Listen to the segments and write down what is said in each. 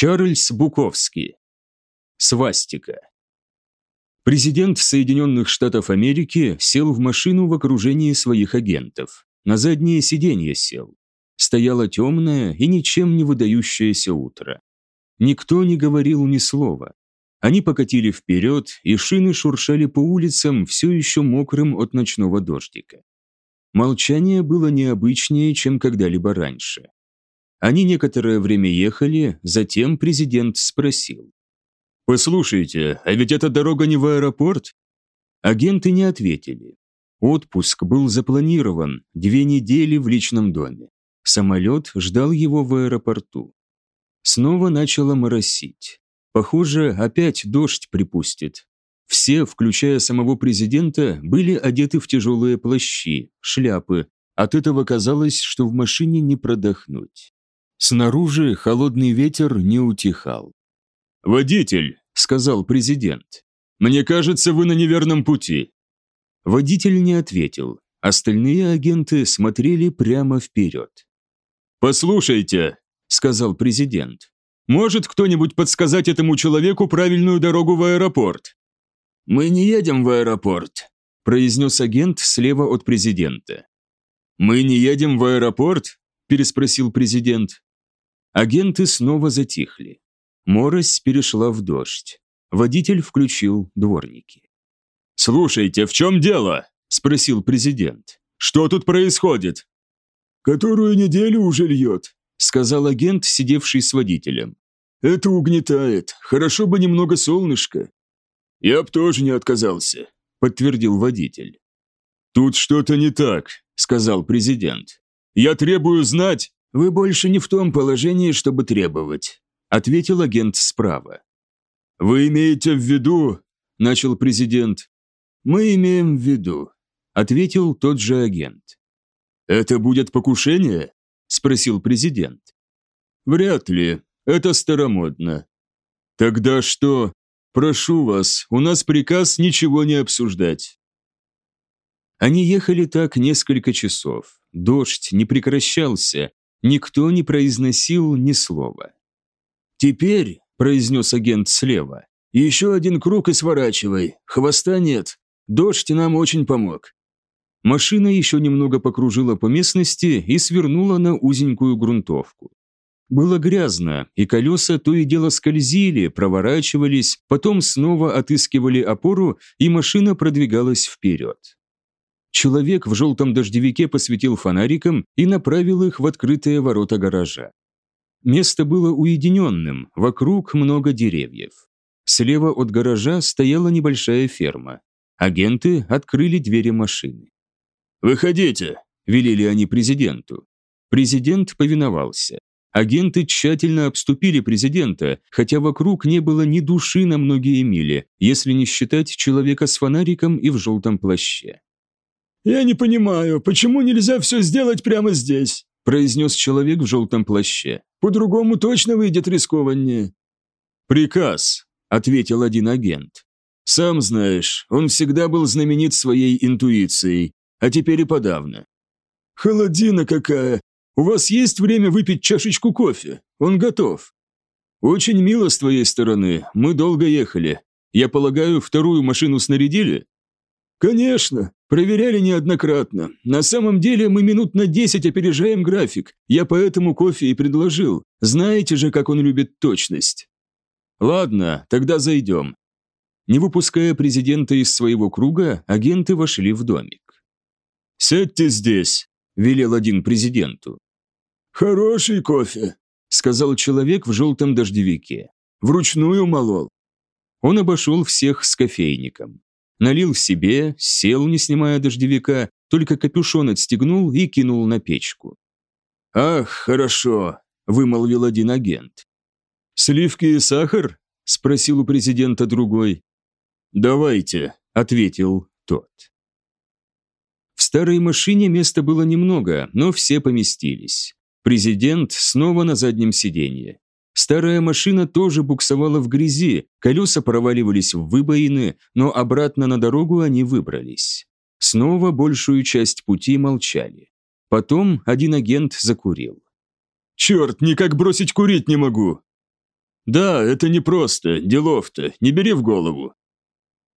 Чарльз Буковский. Свастика. Президент Соединенных Штатов Америки сел в машину в окружении своих агентов. На заднее сиденье сел. Стояло темное и ничем не выдающееся утро. Никто не говорил ни слова. Они покатили вперед, и шины шуршали по улицам, все еще мокрым от ночного дождика. Молчание было необычнее, чем когда-либо раньше. Они некоторое время ехали, затем президент спросил. «Послушайте, а ведь эта дорога не в аэропорт?» Агенты не ответили. Отпуск был запланирован, две недели в личном доме. Самолет ждал его в аэропорту. Снова начало моросить. Похоже, опять дождь припустит. Все, включая самого президента, были одеты в тяжелые плащи, шляпы. От этого казалось, что в машине не продохнуть. Снаружи холодный ветер не утихал. «Водитель», — сказал президент, — «мне кажется, вы на неверном пути». Водитель не ответил. Остальные агенты смотрели прямо вперед. «Послушайте», — сказал президент, — «может кто-нибудь подсказать этому человеку правильную дорогу в аэропорт?» «Мы не едем в аэропорт», – произнес агент слева от президента. «Мы не едем в аэропорт?» – переспросил президент. Агенты снова затихли. Морось перешла в дождь. Водитель включил дворники. «Слушайте, в чем дело?» – спросил президент. «Что тут происходит?» «Которую неделю уже льет», – сказал агент, сидевший с водителем. «Это угнетает. Хорошо бы немного солнышка». «Я б тоже не отказался», – подтвердил водитель. «Тут что-то не так», – сказал президент. «Я требую знать...» «Вы больше не в том положении, чтобы требовать», – ответил агент справа. «Вы имеете в виду...» – начал президент. «Мы имеем в виду», – ответил тот же агент. «Это будет покушение?» – спросил президент. «Вряд ли. Это старомодно». «Тогда что? Прошу вас, у нас приказ ничего не обсуждать». Они ехали так несколько часов. Дождь не прекращался, Никто не произносил ни слова. «Теперь», – произнес агент слева, – «еще один круг и сворачивай. Хвоста нет. Дождь нам очень помог». Машина еще немного покружила по местности и свернула на узенькую грунтовку. Было грязно, и колеса то и дело скользили, проворачивались, потом снова отыскивали опору, и машина продвигалась вперед. Человек в желтом дождевике посветил фонариком и направил их в открытые ворота гаража. Место было уединенным, вокруг много деревьев. Слева от гаража стояла небольшая ферма. Агенты открыли двери машины. «Выходите!» – велели они президенту. Президент повиновался. Агенты тщательно обступили президента, хотя вокруг не было ни души на многие мили, если не считать человека с фонариком и в желтом плаще. «Я не понимаю, почему нельзя все сделать прямо здесь?» произнес человек в желтом плаще. «По-другому точно выйдет рискованнее». «Приказ», — ответил один агент. «Сам знаешь, он всегда был знаменит своей интуицией, а теперь и подавно». «Холодина какая! У вас есть время выпить чашечку кофе? Он готов». «Очень мило с твоей стороны, мы долго ехали. Я полагаю, вторую машину снарядили?» «Конечно. Проверяли неоднократно. На самом деле мы минут на десять опережаем график. Я поэтому кофе и предложил. Знаете же, как он любит точность». «Ладно, тогда зайдем». Не выпуская президента из своего круга, агенты вошли в домик. «Сядьте здесь», – велел один президенту. «Хороший кофе», – сказал человек в желтом дождевике. «Вручную молол». Он обошел всех с кофейником налил себе, сел, не снимая дождевика, только капюшон отстегнул и кинул на печку. «Ах, хорошо», – вымолвил один агент. «Сливки и сахар?» – спросил у президента другой. «Давайте», – ответил тот. В старой машине места было немного, но все поместились. Президент снова на заднем сиденье. Старая машина тоже буксовала в грязи, колеса проваливались в выбоины, но обратно на дорогу они выбрались. Снова большую часть пути молчали. Потом один агент закурил. «Черт, никак бросить курить не могу!» «Да, это непросто, делов-то, не бери в голову».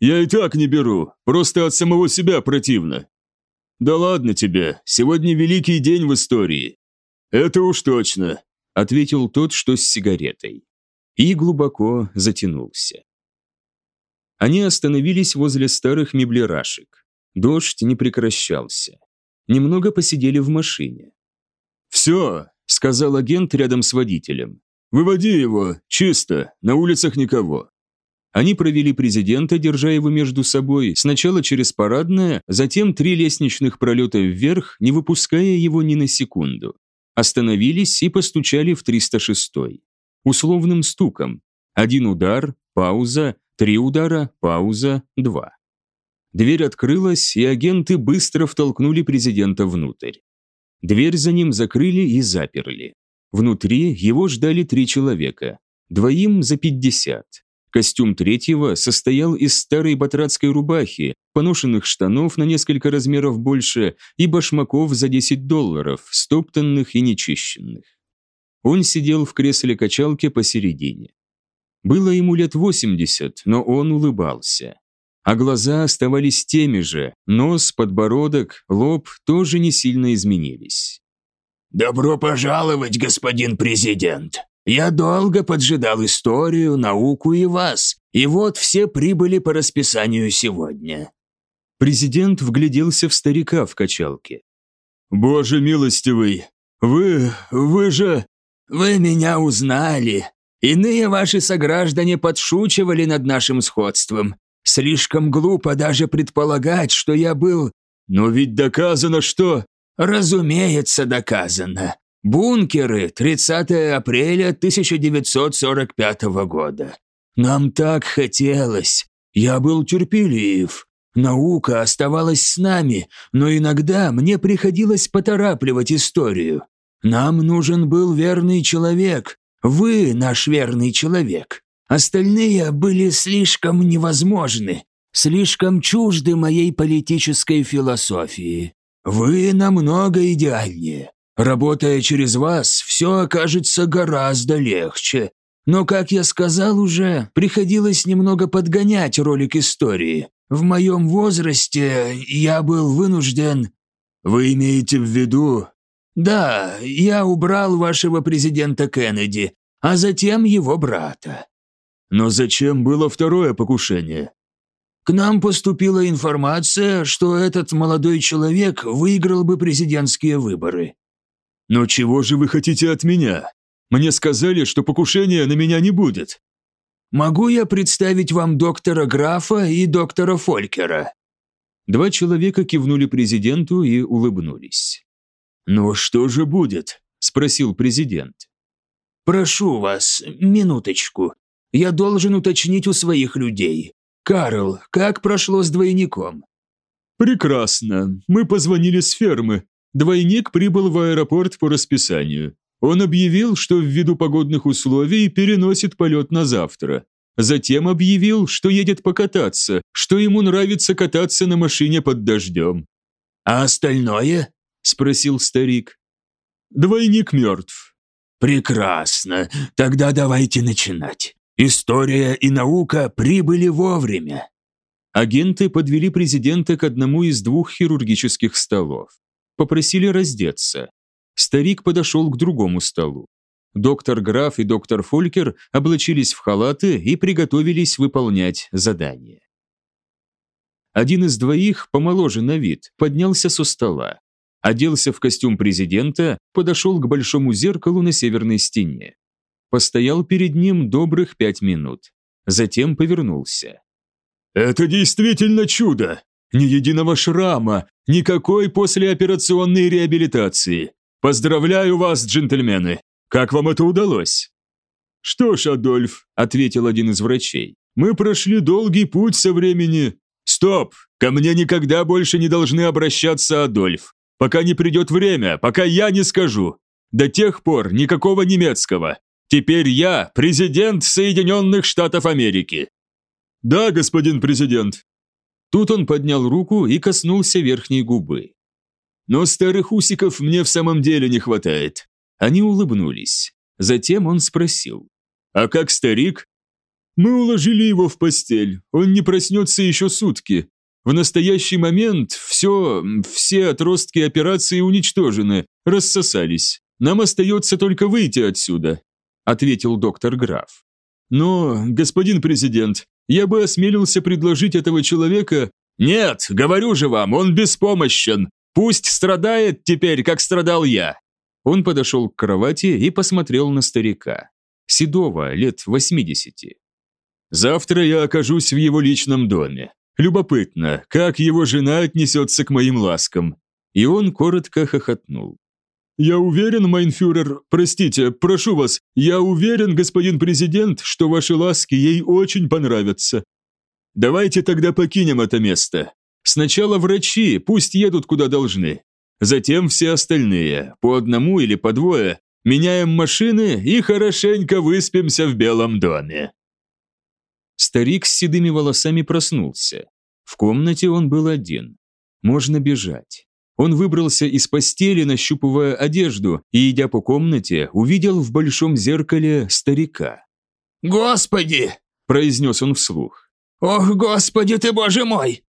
«Я и так не беру, просто от самого себя противно». «Да ладно тебе, сегодня великий день в истории». «Это уж точно», — ответил тот, что с сигаретой. И глубоко затянулся. Они остановились возле старых меблерашек. Дождь не прекращался. Немного посидели в машине. «Все», — сказал агент рядом с водителем. «Выводи его, чисто, на улицах никого». Они провели президента, держа его между собой, сначала через парадное, затем три лестничных пролета вверх, не выпуская его ни на секунду. Остановились и постучали в 306-й. Условным стуком. Один удар, пауза, три удара, пауза, два. Дверь открылась, и агенты быстро втолкнули президента внутрь. Дверь за ним закрыли и заперли. Внутри его ждали три человека, двоим за пятьдесят. Костюм третьего состоял из старой батрацкой рубахи, поношенных штанов на несколько размеров больше и башмаков за 10 долларов, стоптанных и нечищенных. Он сидел в кресле-качалке посередине. Было ему лет 80, но он улыбался а глаза оставались теми же, нос, подбородок, лоб тоже не сильно изменились. «Добро пожаловать, господин президент! Я долго поджидал историю, науку и вас, и вот все прибыли по расписанию сегодня». Президент вгляделся в старика в качалке. «Боже милостивый, вы... вы же...» «Вы меня узнали. Иные ваши сограждане подшучивали над нашим сходством, Слишком глупо даже предполагать, что я был... Но ведь доказано, что... Разумеется, доказано. Бункеры, 30 апреля 1945 года. Нам так хотелось. Я был терпелив. Наука оставалась с нами, но иногда мне приходилось поторапливать историю. Нам нужен был верный человек. Вы наш верный человек. Остальные были слишком невозможны, слишком чужды моей политической философии. Вы намного идеальнее. Работая через вас, все окажется гораздо легче. Но, как я сказал уже, приходилось немного подгонять ролик истории. В моем возрасте я был вынужден... Вы имеете в виду... Да, я убрал вашего президента Кеннеди, а затем его брата. Но зачем было второе покушение? К нам поступила информация, что этот молодой человек выиграл бы президентские выборы. Но чего же вы хотите от меня? Мне сказали, что покушения на меня не будет. Могу я представить вам доктора Графа и доктора Фолькера? Два человека кивнули президенту и улыбнулись. «Ну что же будет?» – спросил президент. «Прошу вас, минуточку. Я должен уточнить у своих людей. Карл, как прошло с двойником?» «Прекрасно. Мы позвонили с фермы. Двойник прибыл в аэропорт по расписанию. Он объявил, что ввиду погодных условий переносит полет на завтра. Затем объявил, что едет покататься, что ему нравится кататься на машине под дождем. «А остальное?» – спросил старик. «Двойник мертв». «Прекрасно. Тогда давайте начинать. История и наука прибыли вовремя. Агенты подвели президента к одному из двух хирургических столов. Попросили раздеться. Старик подошел к другому столу. Доктор Граф и доктор Фолькер облачились в халаты и приготовились выполнять задание. Один из двоих, помоложе на вид, поднялся со стола. Оделся в костюм президента, подошел к большому зеркалу на северной стене. Постоял перед ним добрых пять минут. Затем повернулся. «Это действительно чудо! Ни единого шрама, никакой послеоперационной реабилитации. Поздравляю вас, джентльмены! Как вам это удалось?» «Что ж, Адольф», — ответил один из врачей, «мы прошли долгий путь со времени...» «Стоп! Ко мне никогда больше не должны обращаться, Адольф. Пока не придет время, пока я не скажу. До тех пор никакого немецкого. Теперь я президент Соединенных Штатов Америки». «Да, господин президент». Тут он поднял руку и коснулся верхней губы. «Но старых усиков мне в самом деле не хватает». Они улыбнулись. Затем он спросил. А как старик? Мы уложили его в постель. Он не проснется еще сутки. В настоящий момент все, все отростки операции уничтожены, рассосались. Нам остается только выйти отсюда, ответил доктор Граф. Но, господин президент, я бы осмелился предложить этого человека... Нет, говорю же вам, он беспомощен. Пусть страдает теперь, как страдал я. Он подошел к кровати и посмотрел на старика. Седого, лет 80. Завтра я окажусь в его личном доме. Любопытно, как его жена отнесется к моим ласкам. И он коротко хохотнул. «Я уверен, майнфюрер, простите, прошу вас, я уверен, господин президент, что ваши ласки ей очень понравятся. Давайте тогда покинем это место. Сначала врачи, пусть едут куда должны. Затем все остальные, по одному или по двое, меняем машины и хорошенько выспимся в Белом доме». Старик с седыми волосами проснулся. В комнате он был один. Можно бежать. Он выбрался из постели, нащупывая одежду, и, идя по комнате, увидел в большом зеркале старика. «Господи!» – произнес он вслух. «Ох, Господи ты, Боже мой!»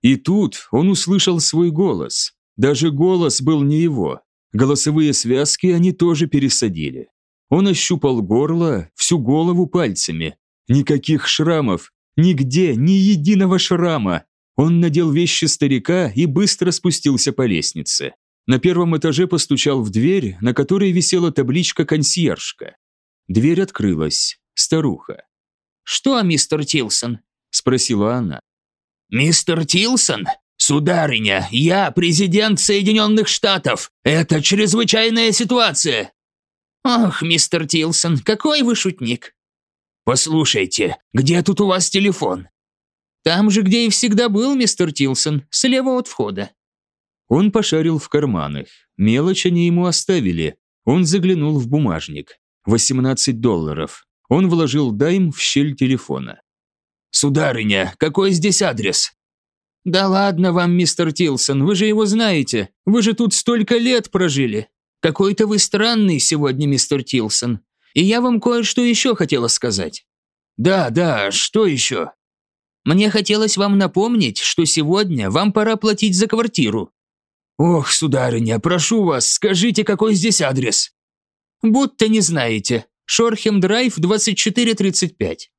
И тут он услышал свой голос. Даже голос был не его. Голосовые связки они тоже пересадили. Он ощупал горло, всю голову пальцами. Никаких шрамов, нигде ни единого шрама. Он надел вещи старика и быстро спустился по лестнице. На первом этаже постучал в дверь, на которой висела табличка «Консьержка». Дверь открылась. Старуха. «Что, мистер Тилсон?» – спросила она. «Мистер Тилсон? Сударыня, я президент Соединенных Штатов. Это чрезвычайная ситуация!» «Ох, мистер Тилсон, какой вы шутник!» «Послушайте, где тут у вас телефон?» «Там же, где и всегда был, мистер Тилсон, слева от входа». Он пошарил в карманах. Мелочь они ему оставили. Он заглянул в бумажник. 18 долларов. Он вложил дайм в щель телефона. «Сударыня, какой здесь адрес?» «Да ладно вам, мистер Тилсон, вы же его знаете. Вы же тут столько лет прожили. Какой-то вы странный сегодня, мистер Тилсон. И я вам кое-что еще хотела сказать». «Да, да, что еще?» «Мне хотелось вам напомнить, что сегодня вам пора платить за квартиру». «Ох, сударыня, прошу вас, скажите, какой здесь адрес?» «Будто не знаете. Шорхем-драйв, 2435».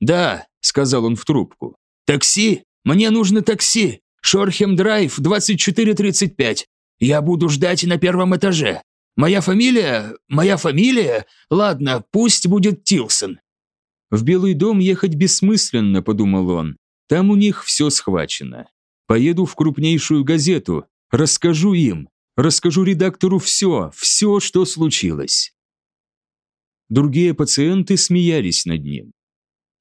«Да», — сказал он в трубку. «Такси? Мне нужно такси. Шорхем-драйв, 2435. Я буду ждать на первом этаже. Моя фамилия... Моя фамилия... Ладно, пусть будет Тилсон». В Белый дом ехать бессмысленно, подумал он. Там у них все схвачено. Поеду в крупнейшую газету, расскажу им, расскажу редактору все, все, что случилось. Другие пациенты смеялись над ним.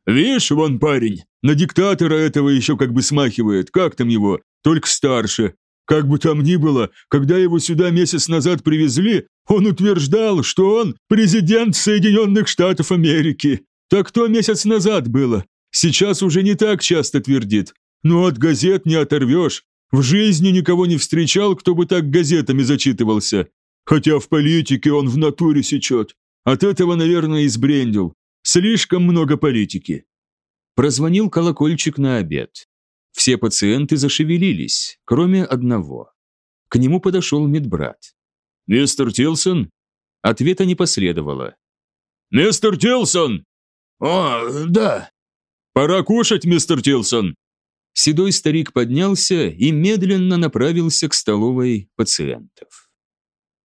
«Видишь, вон парень, на диктатора этого еще как бы смахивает, как там его, только старше. Как бы там ни было, когда его сюда месяц назад привезли, он утверждал, что он президент Соединенных Штатов Америки. Так то месяц назад было. Сейчас уже не так часто твердит. Но от газет не оторвешь. В жизни никого не встречал, кто бы так газетами зачитывался. Хотя в политике он в натуре сечет. От этого, наверное, избрендил. Слишком много политики. Прозвонил колокольчик на обед. Все пациенты зашевелились, кроме одного. К нему подошел медбрат. «Мистер Тилсон?» Ответа не последовало. «Мистер Тилсон!» «О, да!» «Пора кушать, мистер Тилсон!» Седой старик поднялся и медленно направился к столовой пациентов.